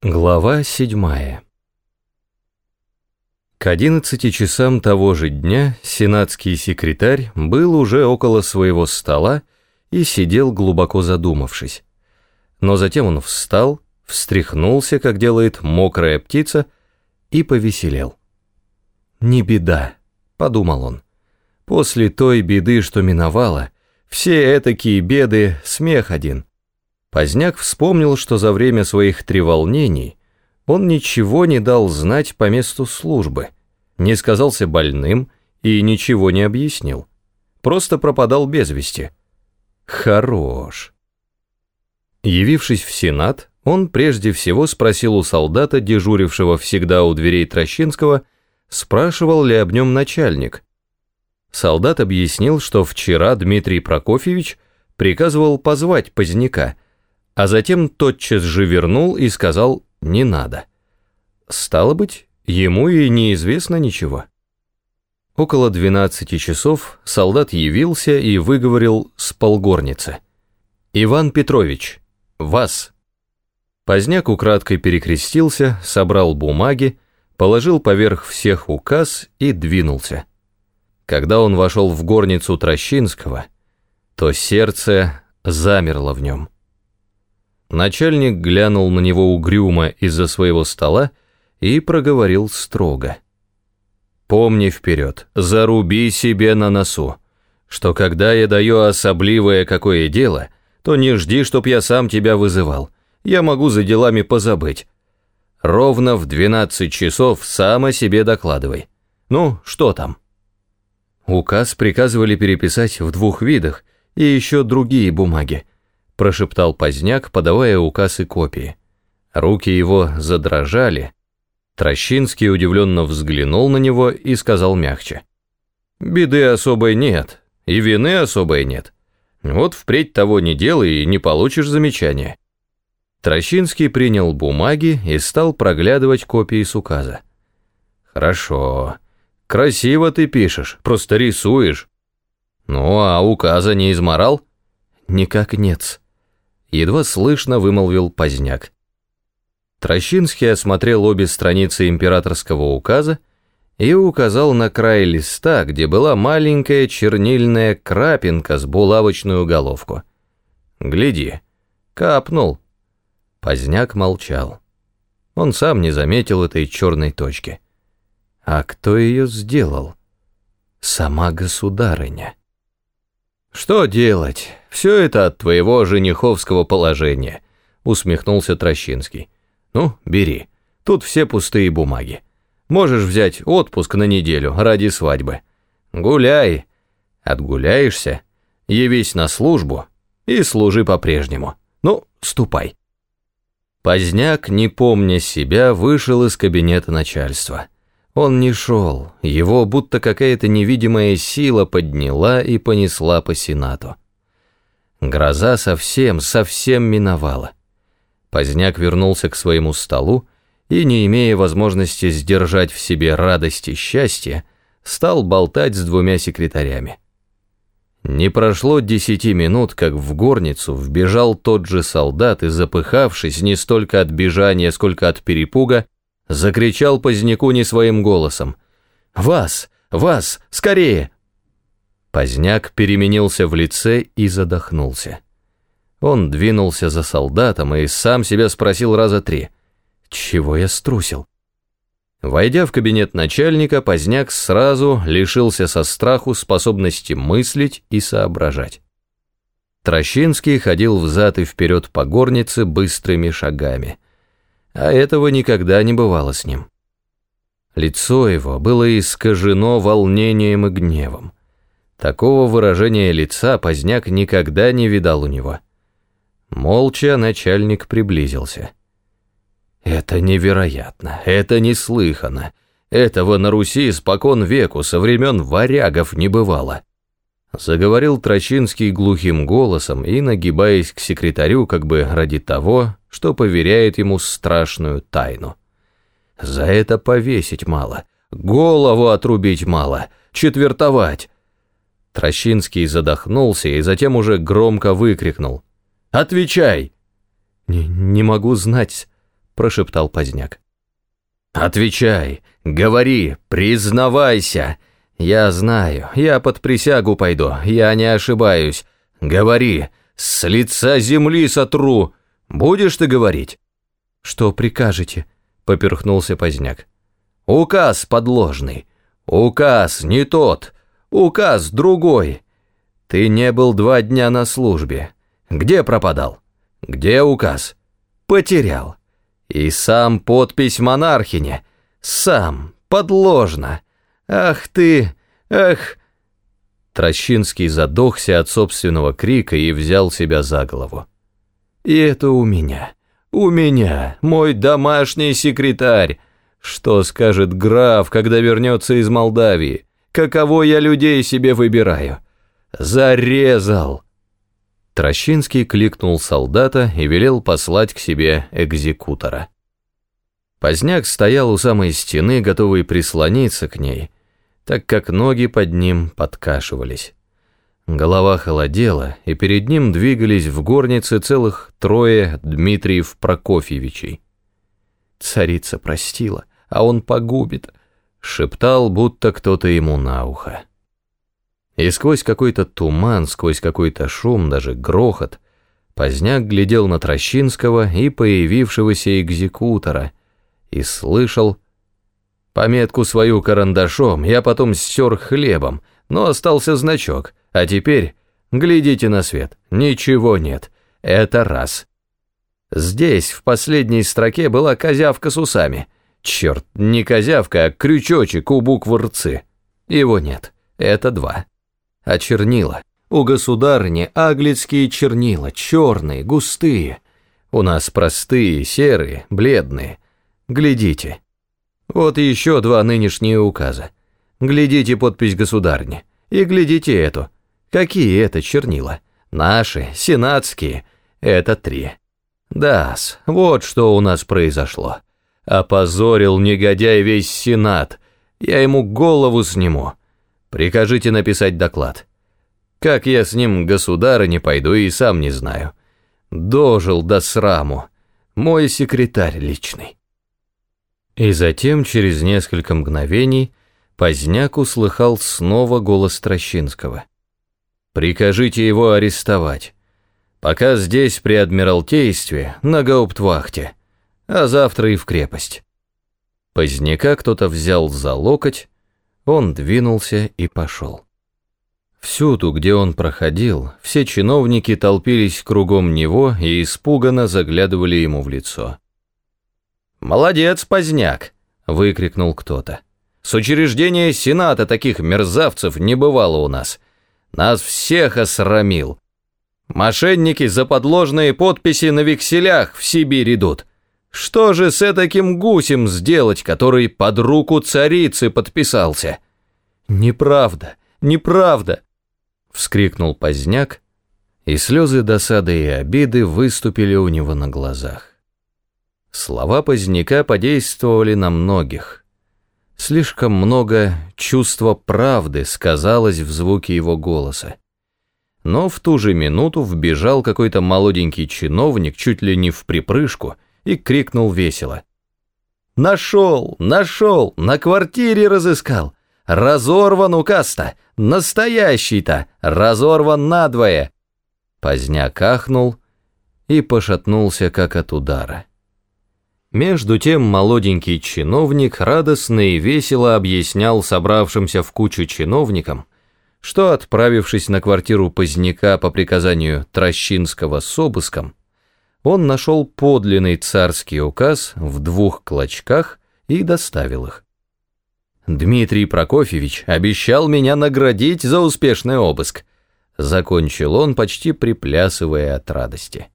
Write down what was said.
Глава седьмая К одиннадцати часам того же дня сенатский секретарь был уже около своего стола и сидел глубоко задумавшись. Но затем он встал, встряхнулся, как делает мокрая птица, и повеселел. «Не беда», — подумал он. «После той беды, что миновала, все этакие беды — смех один». Поздняк вспомнил, что за время своих треволнений он ничего не дал знать по месту службы, не сказался больным и ничего не объяснил. Просто пропадал без вести. Хорош. Явившись в Сенат, он прежде всего спросил у солдата, дежурившего всегда у дверей Трощинского, спрашивал ли об нем начальник. Солдат объяснил, что вчера Дмитрий Прокофьевич приказывал позвать Поздняка – а затем тотчас же вернул и сказал «не надо». Стало быть, ему и неизвестно ничего. Около 12 часов солдат явился и выговорил с полгорницы. «Иван Петрович, вас!» Поздняк украдкой перекрестился, собрал бумаги, положил поверх всех указ и двинулся. Когда он вошел в горницу Трощинского, то сердце замерло в нем. Начальник глянул на него угрюмо из-за своего стола и проговорил строго. «Помни вперед, заруби себе на носу, что когда я даю особливое какое дело, то не жди, чтоб я сам тебя вызывал, я могу за делами позабыть. Ровно в 12 часов сам о себе докладывай. Ну, что там?» Указ приказывали переписать в двух видах и еще другие бумаги прошептал Поздняк, подавая указ и копии. Руки его задрожали. Трощинский удивленно взглянул на него и сказал мягче. «Беды особой нет, и вины особой нет. Вот впредь того не делай и не получишь замечания». Трощинский принял бумаги и стал проглядывать копии с указа. «Хорошо. Красиво ты пишешь, просто рисуешь. Ну, а указа не изморал?» «Никак нет», едва слышно вымолвил Поздняк. Трощинский осмотрел обе страницы императорского указа и указал на край листа, где была маленькая чернильная крапинка с булавочную головку. «Гляди, капнул». Поздняк молчал. Он сам не заметил этой черной точки. А кто ее сделал? Сама государыня. «Что делать? Все это от твоего жениховского положения», усмехнулся Трощинский. «Ну, бери. Тут все пустые бумаги. Можешь взять отпуск на неделю ради свадьбы. Гуляй. Отгуляешься, явись на службу и служи по-прежнему. Ну, ступай». Поздняк, не помня себя, вышел из кабинета начальства. Он не шел, его будто какая-то невидимая сила подняла и понесла по Сенату. Гроза совсем, совсем миновала. Поздняк вернулся к своему столу и, не имея возможности сдержать в себе радость и счастье, стал болтать с двумя секретарями. Не прошло десяти минут, как в горницу вбежал тот же солдат и, запыхавшись не столько от бежания, сколько от перепуга, Закричал Поздняку не своим голосом. «Вас! Вас! Скорее!» Поздняк переменился в лице и задохнулся. Он двинулся за солдатом и сам себя спросил раза три. «Чего я струсил?» Войдя в кабинет начальника, Поздняк сразу лишился со страху способности мыслить и соображать. Трощинский ходил взад и вперед по горнице быстрыми шагами – а этого никогда не бывало с ним. Лицо его было искажено волнением и гневом. Такого выражения лица Поздняк никогда не видал у него. Молча начальник приблизился. «Это невероятно, это неслыханно. Этого на Руси спокон веку со времен варягов не бывало». Заговорил Трощинский глухим голосом и, нагибаясь к секретарю, как бы ради того, что поверяет ему страшную тайну. За это повесить мало, голову отрубить мало, четвертовать. Трощинский задохнулся и затем уже громко выкрикнул. «Отвечай!» «Не, не могу знать, прошептал Поздняк. «Отвечай, говори, признавайся. Я знаю, я под присягу пойду, я не ошибаюсь. Говори, с лица земли сотру. Будешь ты говорить?» «Что прикажете?» — поперхнулся Поздняк. «Указ подложный. Указ не тот. Указ другой. Ты не был два дня на службе. Где пропадал? Где указ? Потерял. И сам подпись монархине. Сам, подложно. Ах ты, ах... Трощинский задохся от собственного крика и взял себя за голову. И это у меня. У меня, мой домашний секретарь. Что скажет граф, когда вернется из Молдавии? Каково я людей себе выбираю? Зарезал. Трощинский кликнул солдата и велел послать к себе экзекутора. Поздняк стоял у самой стены, готовый прислониться к ней, так как ноги под ним подкашивались. Голова холодела, и перед ним двигались в горнице целых трое Дмитриев Прокофьевичей. «Царица простила, а он погубит», — шептал, будто кто-то ему на ухо. И сквозь какой-то туман, сквозь какой-то шум, даже грохот, Поздняк глядел на Трощинского и появившегося экзекутора и слышал «Пометку свою карандашом я потом стер хлебом, но остался значок, а теперь глядите на свет, ничего нет, это раз». Здесь, в последней строке, была козявка с усами. Черт, не козявка, а крючочек у буквы «рцы». Его нет, это два а чернила. У государни аглицкие чернила, черные, густые. У нас простые, серые, бледные. Глядите. Вот еще два нынешние указа. Глядите подпись государни. И глядите эту. Какие это чернила? Наши, сенатские. Это три. Дас, вот что у нас произошло. Опозорил негодяй весь сенат. Я ему голову сниму. Прикажите написать доклад. Как я с ним государы не пойду и сам не знаю. Дожил до сраму. Мой секретарь личный. И затем, через несколько мгновений, Поздняк услыхал снова голос Трощинского. «Прикажите его арестовать. Пока здесь при Адмиралтействе, на гауптвахте, а завтра и в крепость». Поздняка кто-то взял за локоть, он двинулся и пошел. Всюду, где он проходил, все чиновники толпились кругом него и испуганно заглядывали ему в лицо. «Молодец, поздняк!» — выкрикнул кто-то. «С учреждения Сената таких мерзавцев не бывало у нас. Нас всех осрамил. Мошенники за подложные подписи на векселях в Сибирь идут. Что же с таким гусем сделать, который под руку царицы подписался? Неправда, неправда, вскрикнул Поздняк, и слезы досады и обиды выступили у него на глазах. Слова Поздняка подействовали на многих. Слишком много чувства правды сказалось в звуке его голоса. Но в ту же минуту вбежал какой-то молоденький чиновник, чуть ли не в припрыжку, и крикнул весело. «Нашел! Нашел! На квартире разыскал! Разорван указ-то! Настоящий-то! Разорван надвое!» Поздняк ахнул и пошатнулся, как от удара. Между тем молоденький чиновник радостно и весело объяснял собравшимся в кучу чиновникам, что, отправившись на квартиру Поздняка по приказанию Трощинского с обыском, он нашел подлинный царский указ в двух клочках и доставил их. Дмитрий Прокофьевич обещал меня наградить за успешный обыск. Закончил он, почти приплясывая от радости.